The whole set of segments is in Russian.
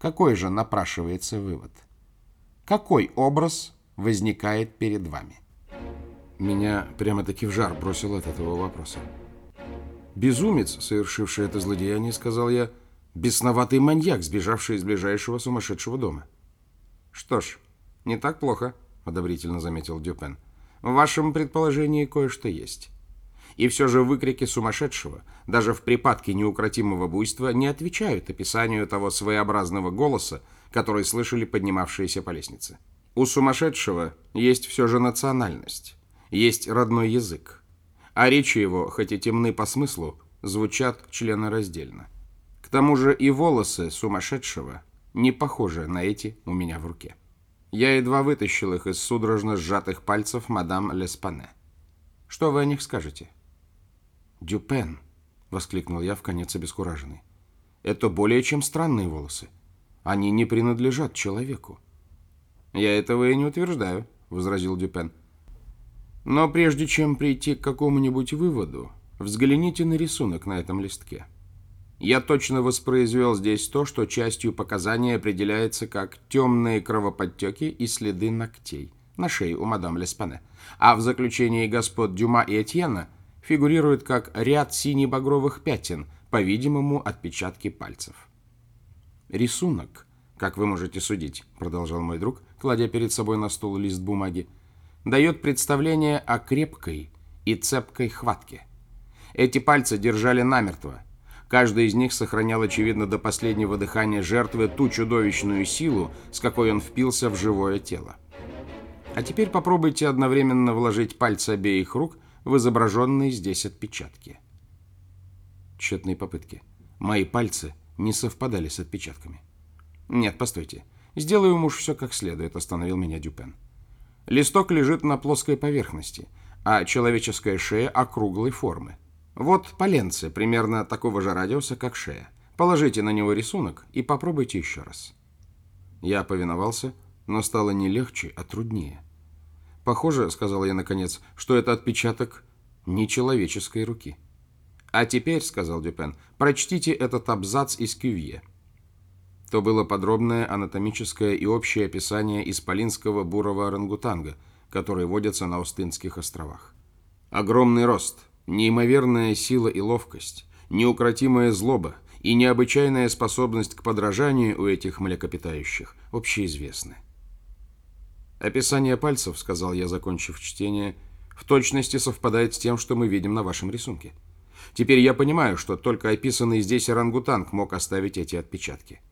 какой же напрашивается вывод? Какой образ возникает перед вами? Меня прямо-таки в жар бросил от этого вопроса. Безумец, совершивший это злодеяние, сказал я, бесноватый маньяк, сбежавший из ближайшего сумасшедшего дома. Что ж, не так плохо, одобрительно заметил Дюпен. В вашем предположении кое-что есть. И все же выкрики сумасшедшего, даже в припадке неукротимого буйства, не отвечают описанию того своеобразного голоса, который слышали поднимавшиеся по лестнице. У сумасшедшего есть все же национальность есть родной язык, а речи его, хоть и темны по смыслу, звучат членораздельно. К тому же и волосы сумасшедшего не похожи на эти у меня в руке. Я едва вытащил их из судорожно сжатых пальцев мадам Леспане. Что вы о них скажете? «Дюпен!» — воскликнул я в конец обескураженный. «Это более чем странные волосы. Они не принадлежат человеку». «Я этого и не утверждаю», — возразил Дюпен. Но прежде чем прийти к какому-нибудь выводу, взгляните на рисунок на этом листке. Я точно воспроизвел здесь то, что частью показания определяется как темные кровоподтеки и следы ногтей на шее у мадам Леспане, а в заключении господ Дюма и Этьена фигурирует как ряд сине-багровых пятен, по-видимому, отпечатки пальцев. Рисунок, как вы можете судить, продолжал мой друг, кладя перед собой на стол лист бумаги, дает представление о крепкой и цепкой хватке. Эти пальцы держали намертво. Каждый из них сохранял, очевидно, до последнего дыхания жертвы ту чудовищную силу, с какой он впился в живое тело. А теперь попробуйте одновременно вложить пальцы обеих рук в изображенные здесь отпечатки. Тщетные попытки. Мои пальцы не совпадали с отпечатками. Нет, постойте. Сделаю уж все как следует, остановил меня Дюпен. Листок лежит на плоской поверхности, а человеческая шея округлой формы. Вот поленце, примерно такого же радиуса, как шея. Положите на него рисунок и попробуйте еще раз. Я повиновался, но стало не легче, а труднее. Похоже, сказал я наконец, что это отпечаток нечеловеческой руки. А теперь, сказал Дюпен, прочтите этот абзац из Кювье то было подробное анатомическое и общее описание исполинского бурого орангутанга, который водится на Остинских островах. Огромный рост, неимоверная сила и ловкость, неукротимая злоба и необычайная способность к подражанию у этих млекопитающих общеизвестны. «Описание пальцев, — сказал я, закончив чтение, — в точности совпадает с тем, что мы видим на вашем рисунке. Теперь я понимаю, что только описанный здесь орангутанг мог оставить эти отпечатки».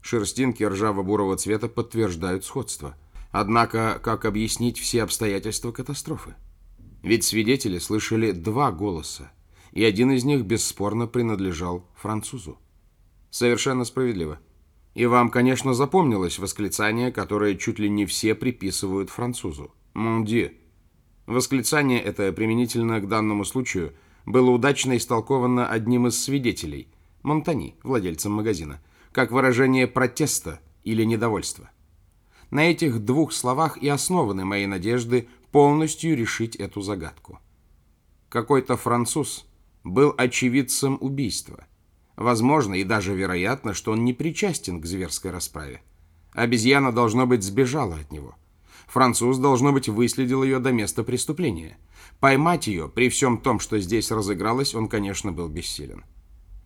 Шерстинки ржаво-бурого цвета подтверждают сходство. Однако, как объяснить все обстоятельства катастрофы? Ведь свидетели слышали два голоса, и один из них бесспорно принадлежал французу. Совершенно справедливо. И вам, конечно, запомнилось восклицание, которое чуть ли не все приписывают французу. «Mon Dieu». Восклицание это, применительно к данному случаю, было удачно истолковано одним из свидетелей, Монтани, владельцем магазина – как выражение протеста или недовольства. На этих двух словах и основаны мои надежды полностью решить эту загадку. Какой-то француз был очевидцем убийства. Возможно и даже вероятно, что он не причастен к зверской расправе. Обезьяна, должно быть, сбежала от него. Француз, должно быть, выследил ее до места преступления. Поймать ее, при всем том, что здесь разыгралось, он, конечно, был бессилен.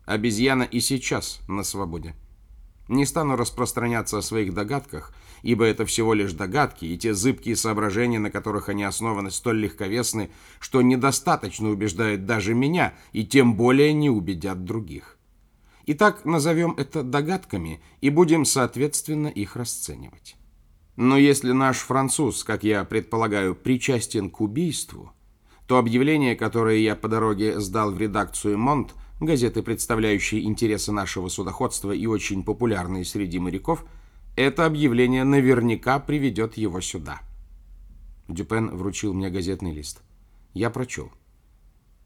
Обезьяна и сейчас на свободе. Не стану распространяться о своих догадках, ибо это всего лишь догадки, и те зыбкие соображения, на которых они основаны, столь легковесны, что недостаточно убеждают даже меня, и тем более не убедят других. Итак, назовем это догадками и будем, соответственно, их расценивать. Но если наш француз, как я предполагаю, причастен к убийству, то объявление, которое я по дороге сдал в редакцию «Монт», газеты, представляющие интересы нашего судоходства и очень популярные среди моряков, это объявление наверняка приведет его сюда. Дюпен вручил мне газетный лист. Я прочел.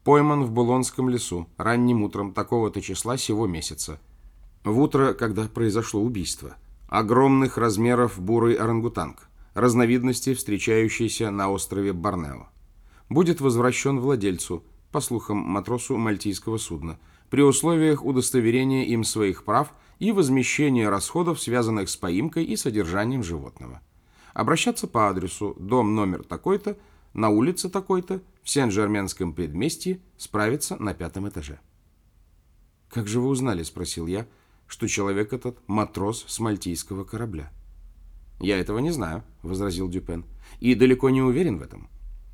Пойман в Булонском лесу ранним утром такого-то числа сего месяца. В утро, когда произошло убийство. Огромных размеров бурый орангутанг, разновидности, встречающиеся на острове Борнео. Будет возвращен владельцу, по слухам, матросу мальтийского судна, при условиях удостоверения им своих прав и возмещение расходов, связанных с поимкой и содержанием животного. Обращаться по адресу дом номер такой-то, на улице такой-то, в Сен-Жерменском предместье, справиться на пятом этаже. «Как же вы узнали?» – спросил я, что человек этот – матрос с мальтийского корабля. «Я этого не знаю», – возразил Дюпен, – «и далеко не уверен в этом.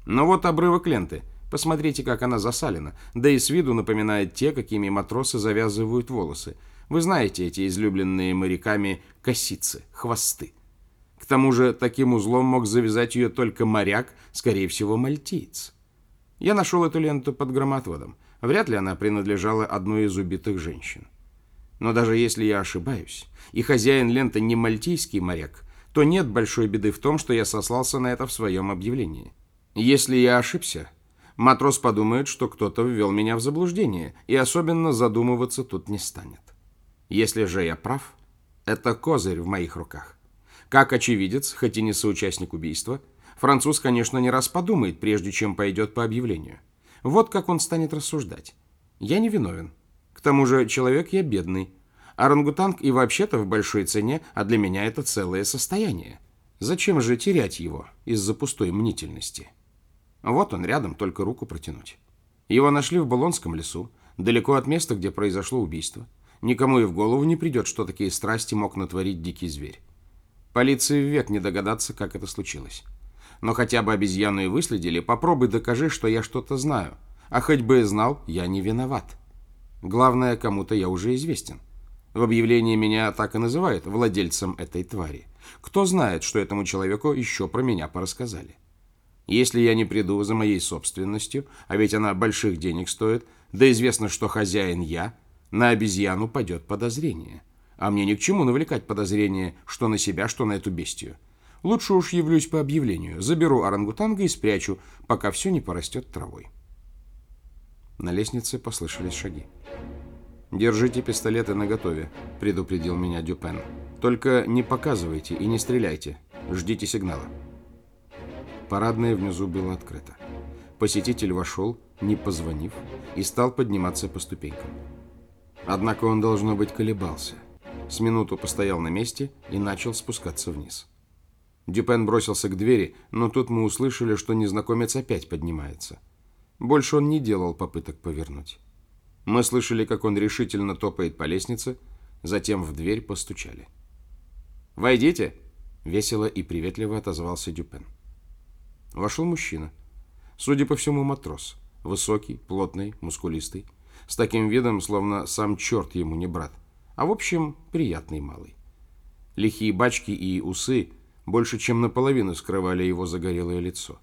Но вот обрывок ленты. Посмотрите, как она засалена, да и с виду напоминает те, какими матросы завязывают волосы. Вы знаете эти излюбленные моряками косицы, хвосты. К тому же таким узлом мог завязать ее только моряк, скорее всего, мальтиец. Я нашел эту ленту под громотводом. Вряд ли она принадлежала одной из убитых женщин. Но даже если я ошибаюсь, и хозяин ленты не мальтийский моряк, то нет большой беды в том, что я сослался на это в своем объявлении. Если я ошибся, матрос подумает, что кто-то ввел меня в заблуждение, и особенно задумываться тут не станет. Если же я прав, это козырь в моих руках. Как очевидец, хоть и не соучастник убийства, француз, конечно, не раз подумает, прежде чем пойдет по объявлению. Вот как он станет рассуждать. Я не виновен. К тому же человек я бедный. Орангутанг и вообще-то в большой цене, а для меня это целое состояние. Зачем же терять его из-за пустой мнительности? Вот он рядом, только руку протянуть. Его нашли в Болонском лесу, далеко от места, где произошло убийство. Никому и в голову не придет, что такие страсти мог натворить дикий зверь. Полиции век не догадаться, как это случилось. Но хотя бы обезьяну и выследили, попробуй докажи, что я что-то знаю. А хоть бы и знал, я не виноват. Главное, кому-то я уже известен. В объявлении меня так и называют владельцем этой твари. Кто знает, что этому человеку еще про меня порассказали. Если я не приду за моей собственностью, а ведь она больших денег стоит, да известно, что хозяин я, на обезьяну падет подозрение. А мне ни к чему навлекать подозрение, что на себя, что на эту бестию. Лучше уж явлюсь по объявлению, заберу орангутанга и спрячу, пока все не порастет травой. На лестнице послышались шаги. «Держите пистолеты наготове», — предупредил меня Дюпен. «Только не показывайте и не стреляйте. Ждите сигнала». Парадное внизу было открыто. Посетитель вошел, не позвонив, и стал подниматься по ступенькам. Однако он, должно быть, колебался. С минуту постоял на месте и начал спускаться вниз. Дюпен бросился к двери, но тут мы услышали, что незнакомец опять поднимается. Больше он не делал попыток повернуть. Мы слышали, как он решительно топает по лестнице, затем в дверь постучали. «Войдите!» — весело и приветливо отозвался Дюпен. Вошел мужчина. Судя по всему, матрос. Высокий, плотный, мускулистый. С таким видом, словно сам черт ему не брат. А в общем, приятный малый. Лихие бачки и усы больше чем наполовину скрывали его загорелое лицо.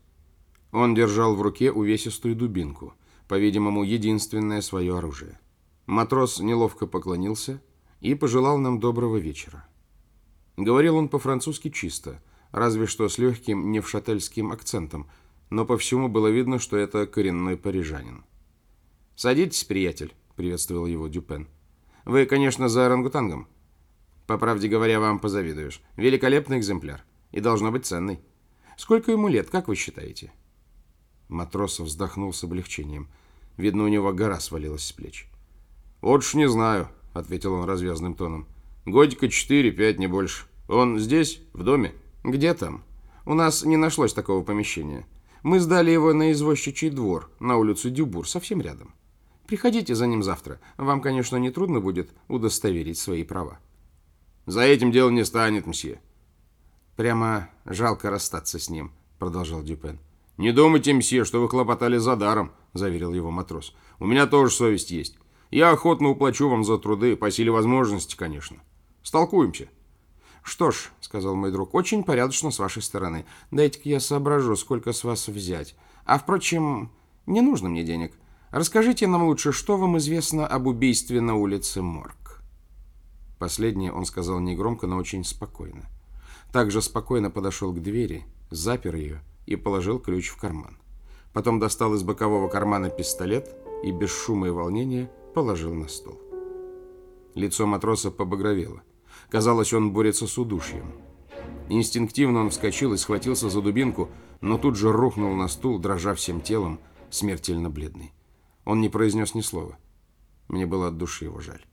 Он держал в руке увесистую дубинку, по-видимому, единственное свое оружие. Матрос неловко поклонился и пожелал нам доброго вечера. Говорил он по-французски чисто – разве что с легким невшательским акцентом, но по всему было видно, что это коренной парижанин. «Садитесь, приятель», — приветствовал его Дюпен. «Вы, конечно, за орангутангом. По правде говоря, вам позавидуешь. Великолепный экземпляр. И должно быть ценный. Сколько ему лет, как вы считаете?» Матрос вздохнул с облегчением. Видно, у него гора свалилась с плеч. «Вот уж не знаю», — ответил он развязным тоном. «Годика четыре-пять, не больше. Он здесь, в доме?» «Где там? У нас не нашлось такого помещения. Мы сдали его на извозчичий двор, на улицу Дюбур, совсем рядом. Приходите за ним завтра. Вам, конечно, не трудно будет удостоверить свои права». «За этим дело не станет, мсье». «Прямо жалко расстаться с ним», — продолжал Дюпен. «Не думайте, мсье, что вы хлопотали за даром», — заверил его матрос. «У меня тоже совесть есть. Я охотно уплачу вам за труды, по силе возможности, конечно. Столкуемся». «Что ж», — сказал мой друг, — «очень порядочно с вашей стороны. Дайте-ка я соображу, сколько с вас взять. А, впрочем, не нужно мне денег. Расскажите нам лучше, что вам известно об убийстве на улице Морг». Последнее он сказал негромко, но очень спокойно. Также спокойно подошел к двери, запер ее и положил ключ в карман. Потом достал из бокового кармана пистолет и без шума и волнения положил на стол. Лицо матроса побагровело. Казалось, он борется с удушьем. Инстинктивно он вскочил и схватился за дубинку, но тут же рухнул на стул, дрожа всем телом, смертельно бледный. Он не произнес ни слова. Мне было от души его жаль.